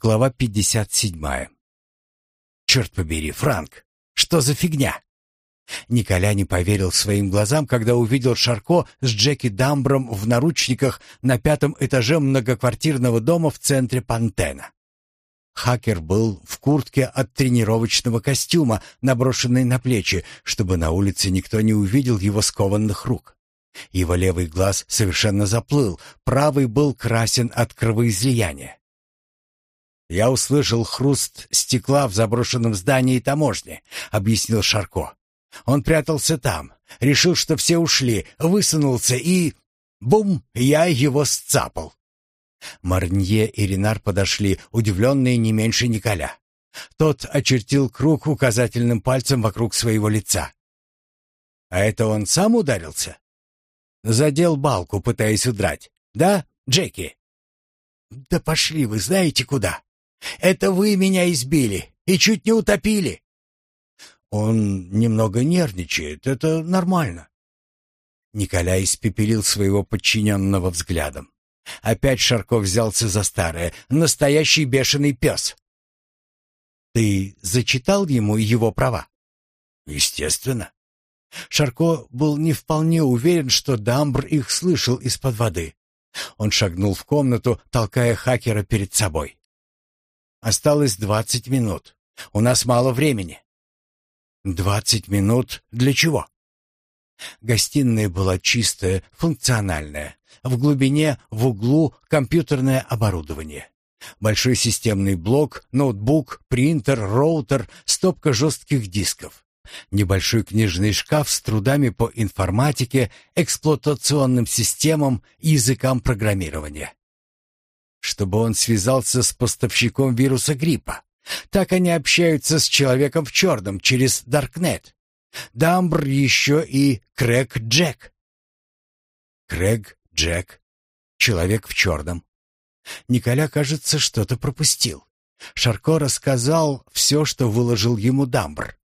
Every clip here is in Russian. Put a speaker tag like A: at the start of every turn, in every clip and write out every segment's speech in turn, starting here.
A: Глава 57. «Черт побери, Франк, что за фигня?» Николя не поверил своим глазам, когда увидел Шарко с Джеки Дамбром в наручниках на пятом этаже многоквартирного дома в центре Пантена. Хакер был в куртке от тренировочного костюма, наброшенной на плечи, чтобы на улице никто не увидел его скованных рук. Его левый глаз совершенно заплыл, правый был красен от кровоизлияния. «Я услышал хруст стекла в заброшенном здании таможни», — объяснил Шарко. «Он прятался там, решил, что все ушли, высунулся и... Бум! Я его сцапал». Марнье и Ренар подошли, удивленные не меньше Николя. Тот очертил круг указательным пальцем вокруг своего лица. «А это он сам ударился?» Задел балку, пытаясь удрать. Да, Джеки? Да пошли вы знаете куда. Это вы меня избили и чуть не утопили. Он немного нервничает, это нормально. Николай испепелил своего подчиненного взглядом. Опять Шарков взялся за старое, настоящий бешеный пес. Ты зачитал ему его права? Естественно. Шарко был не вполне уверен, что Дамбр их слышал из-под воды. Он шагнул в комнату, толкая хакера перед собой. «Осталось двадцать минут. У нас мало времени». «Двадцать минут для чего?» Гостиная была чистая, функциональная. В глубине, в углу компьютерное оборудование. Большой системный блок, ноутбук, принтер, роутер, стопка жестких дисков. Небольшой книжный шкаф с трудами по информатике, эксплуатационным системам и языкам программирования. Чтобы он связался с поставщиком вируса гриппа. Так они общаются с человеком в черном через Даркнет. Дамбр еще и Крэг Джек. Крэг Джек. Человек в черном. Николя, кажется, что-то пропустил. Шарко рассказал все, что выложил ему Дамбр.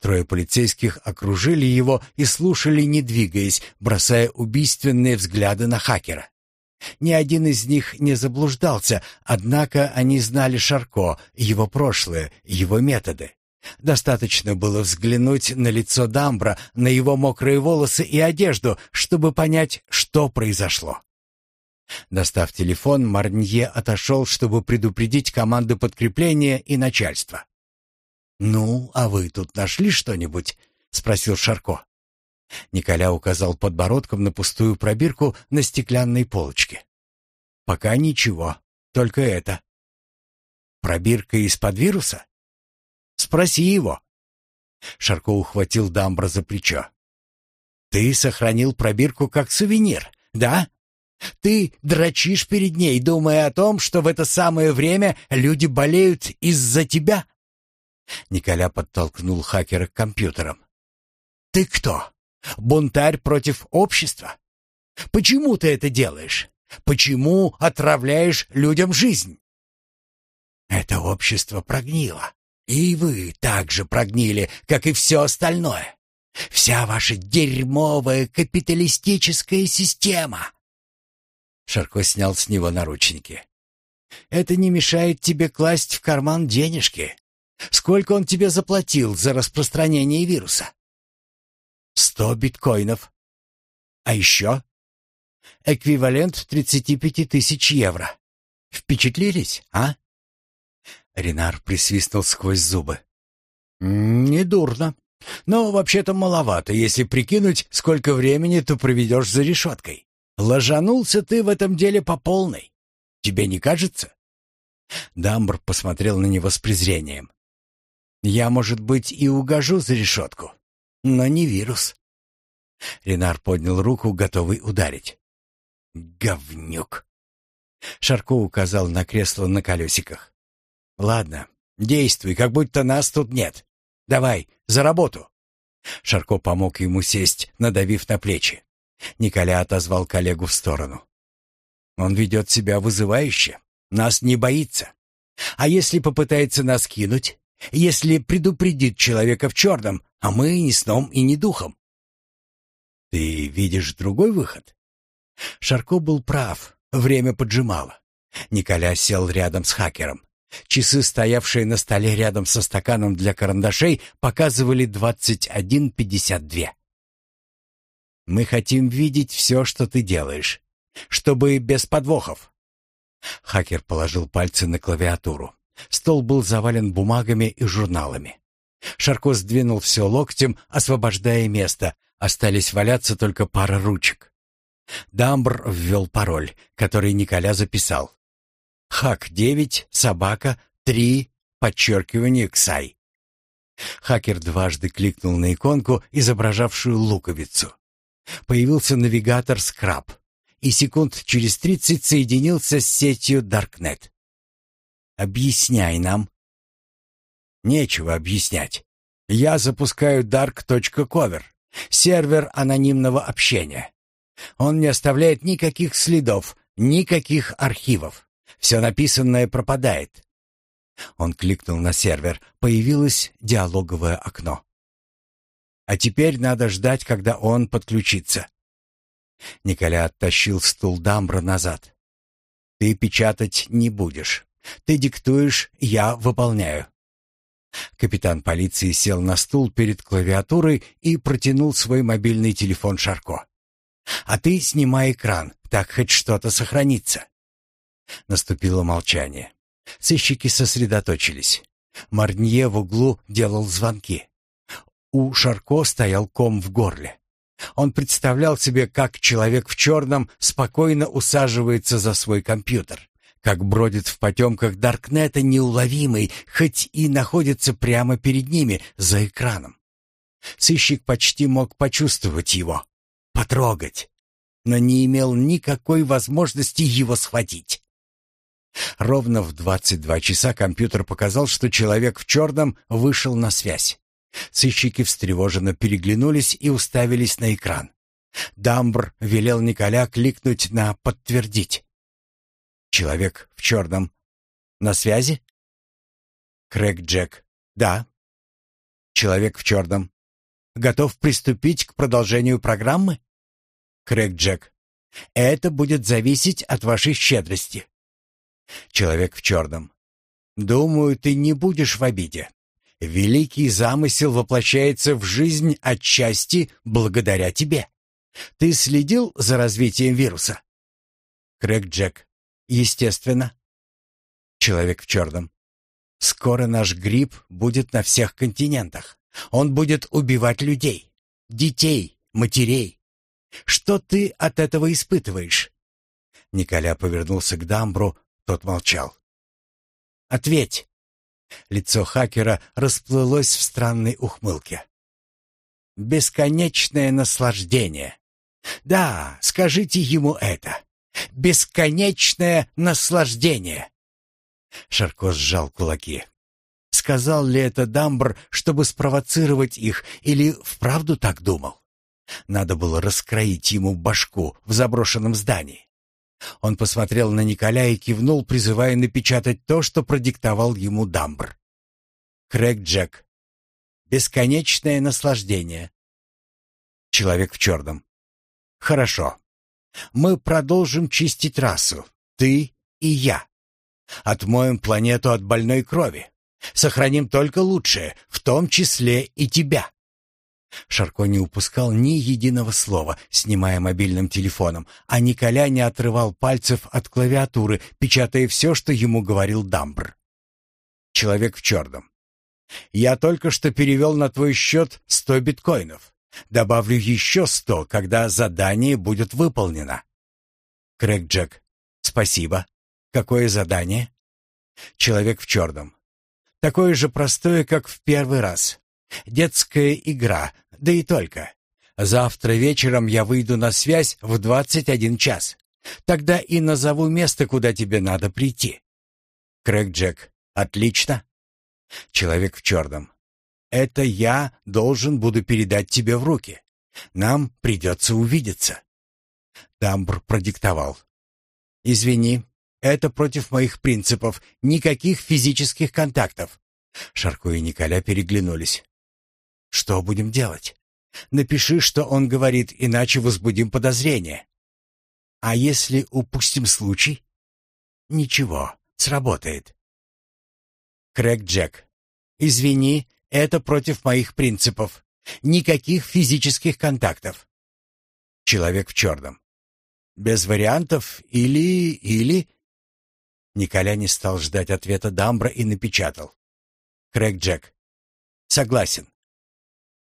A: Трое полицейских окружили его и слушали, не двигаясь, бросая убийственные взгляды на хакера. Ни один из них не заблуждался, однако они знали Шарко, его прошлое, его методы. Достаточно было взглянуть на лицо Дамбра, на его мокрые волосы и одежду, чтобы понять, что произошло. Достав телефон, Марнье отошел, чтобы предупредить команду подкрепления и начальство. «Ну, а вы тут нашли что-нибудь?» — спросил Шарко. Николя указал подбородком на пустую пробирку на стеклянной полочке. «Пока ничего, только это». «Пробирка из-под вируса?» «Спроси его». Шарко ухватил Дамбра за плечо. «Ты сохранил пробирку как сувенир, да? Ты дрочишь перед ней, думая о том, что в это самое время люди болеют из-за тебя?» Николя подтолкнул хакера к компьютерам. «Ты кто? Бунтарь против общества? Почему ты это делаешь? Почему отравляешь людям жизнь?» «Это общество прогнило. И вы также прогнили, как и все остальное. Вся ваша дерьмовая капиталистическая система». Шарко снял с него наручники. «Это не мешает тебе класть в карман денежки. Сколько он тебе заплатил за распространение вируса? Сто биткоинов. А еще? Эквивалент тридцати пяти тысяч евро. Впечатлились, а? Ренар присвистнул сквозь зубы. «Недурно. Но вообще-то маловато, если прикинуть, сколько времени ты проведешь за решеткой. Ложанулся ты в этом деле по полной. Тебе не кажется?» Дамбр посмотрел на него с презрением. Я, может быть, и угожу за решетку, но не вирус. Ренар поднял руку, готовый ударить. Говнюк. Шарко указал на кресло на колесиках. Ладно, действуй, как будто нас тут нет. Давай, за работу. Шарко помог ему сесть, надавив на плечи. Николя отозвал коллегу в сторону. Он ведет себя вызывающе, нас не боится. А если попытается нас кинуть? если предупредит человека в черном, а мы ни сном и ни духом. Ты видишь другой выход? Шарко был прав, время поджимало. Николя сел рядом с хакером. Часы, стоявшие на столе рядом со стаканом для карандашей, показывали 21.52. «Мы хотим видеть все, что ты делаешь, чтобы без подвохов». Хакер положил пальцы на клавиатуру. Стол был завален бумагами и журналами. Шарко сдвинул все локтем, освобождая место. Остались валяться только пара ручек. Дамбр ввел пароль, который Николя записал. Хак 9, собака 3, подчеркивание Ксай. Хакер дважды кликнул на иконку, изображавшую луковицу. Появился навигатор Скраб, и секунд через тридцать соединился с сетью Даркнет. «Объясняй нам». «Нечего объяснять. Я запускаю dark.cover, сервер анонимного общения. Он не оставляет никаких следов, никаких архивов. Все написанное пропадает. Он кликнул на сервер. Появилось диалоговое окно. А теперь надо ждать, когда он подключится. Николя оттащил стул Дамбра назад. Ты печатать не будешь. Ты диктуешь, я выполняю. Капитан полиции сел на стул перед клавиатурой и протянул свой мобильный телефон Шарко. А ты снимай экран, так хоть что-то сохранится. Наступило молчание. Сыщики сосредоточились. Марнье в углу делал звонки. У Шарко стоял ком в горле. Он представлял себе, как человек в черном спокойно усаживается за свой компьютер, как бродит в потемках Даркнета неуловимый, хоть и находится прямо перед ними, за экраном. Сыщик почти мог почувствовать его, потрогать, но не имел никакой возможности его схватить. Ровно в 22 часа компьютер показал, что человек в черном вышел на связь. Сыщики встревоженно переглянулись и уставились на экран. Дамбр велел Николя кликнуть на «Подтвердить». Человек в черном. На связи? Крэг Джек. Да. Человек в черном. Готов приступить к продолжению программы? Крэг Джек. Это будет зависеть от вашей щедрости. Человек в черном. Думаю, ты не будешь в обиде. Великий замысел воплощается в жизнь отчасти благодаря тебе. Ты следил за развитием вируса? Крэг Джек. Естественно. Человек в черном. Скоро наш грипп будет на всех континентах. Он будет убивать людей, детей, матерей. Что ты от этого испытываешь? Николя повернулся к Дамбру, тот молчал. «Ответь!» Лицо хакера расплылось в странной ухмылке. «Бесконечное наслаждение!» «Да, скажите ему это! Бесконечное наслаждение!» Шарко сжал кулаки. Сказал ли это Дамбр, чтобы спровоцировать их, или вправду так думал? Надо было раскроить ему башку в заброшенном здании. Он посмотрел на Николя и кивнул, призывая напечатать то, что продиктовал ему Дамбр. Крэг Джек. Бесконечное наслаждение. Человек в черном. Хорошо. Мы продолжим чистить расу. Ты и я. Отмоем планету от больной крови. Сохраним только лучшее, в том числе и тебя. Шарко не упускал ни единого слова, снимая мобильным телефоном, а Николя не отрывал пальцев от клавиатуры, печатая все, что ему говорил Дамбр. Человек в черном. «Я только что перевел на твой счет сто биткоинов. Добавлю еще сто, когда задание будет выполнено». Крэг Джек. «Спасибо. Какое задание?» Человек в черном. «Такое же простое, как в первый раз. Детская игра, да и только. Завтра вечером я выйду на связь в двадцать один час. Тогда и назову место, куда тебе надо прийти. Крэг Джек. Отлично. Человек в черном. Это я должен буду передать тебе в руки. Нам придется увидеться. Дамбр продиктовал. Извини, это против моих принципов. Никаких физических контактов. Шарко и Николя переглянулись. Что будем делать? Напиши, что он говорит, иначе возбудим подозрение. А если упустим случай? Ничего, сработает. Крэг Джек. «Извини, это против моих принципов. Никаких физических контактов». Человек в черном. «Без вариантов или... или...» Николя не стал ждать ответа Дамбра и напечатал. Крэг Джек. «Согласен».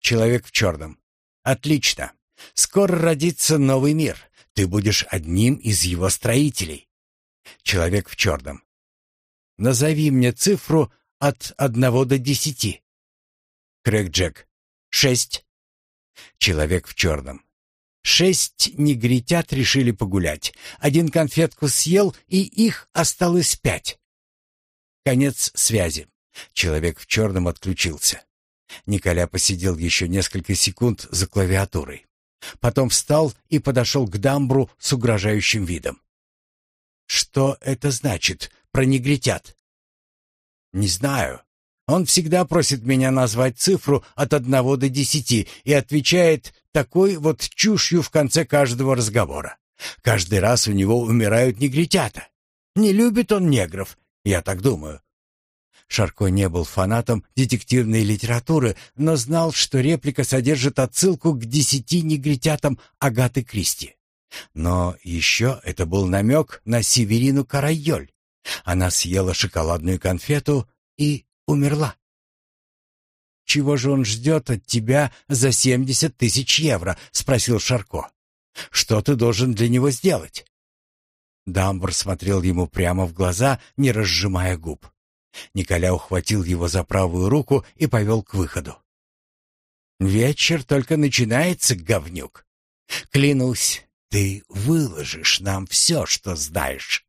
A: Человек в черном. «Отлично. Скоро родится новый мир. Ты будешь одним из его строителей». Человек в черном. «Назови мне цифру от одного до десяти». Крэг Джек. «Шесть». Человек в черном. Шесть негритят решили погулять. Один конфетку съел, и их осталось пять. Конец связи. Человек в черном отключился. Николя посидел еще несколько секунд за клавиатурой. Потом встал и подошел к дамбру с угрожающим видом. «Что это значит про негритят?» «Не знаю. Он всегда просит меня назвать цифру от одного до десяти и отвечает такой вот чушью в конце каждого разговора. Каждый раз у него умирают негритята. Не любит он негров, я так думаю. Шарко не был фанатом детективной литературы, но знал, что реплика содержит отсылку к десяти негритятам Агаты Кристи. Но еще это был намек на Северину Карайоль. Она съела шоколадную конфету и умерла. «Чего же он ждет от тебя за семьдесят тысяч евро?» — спросил Шарко. «Что ты должен для него сделать?» Дамбр смотрел ему прямо в глаза, не разжимая губ. Николя ухватил его за правую руку и повел к выходу. «Вечер только начинается, говнюк. Клянусь, ты выложишь нам все, что знаешь».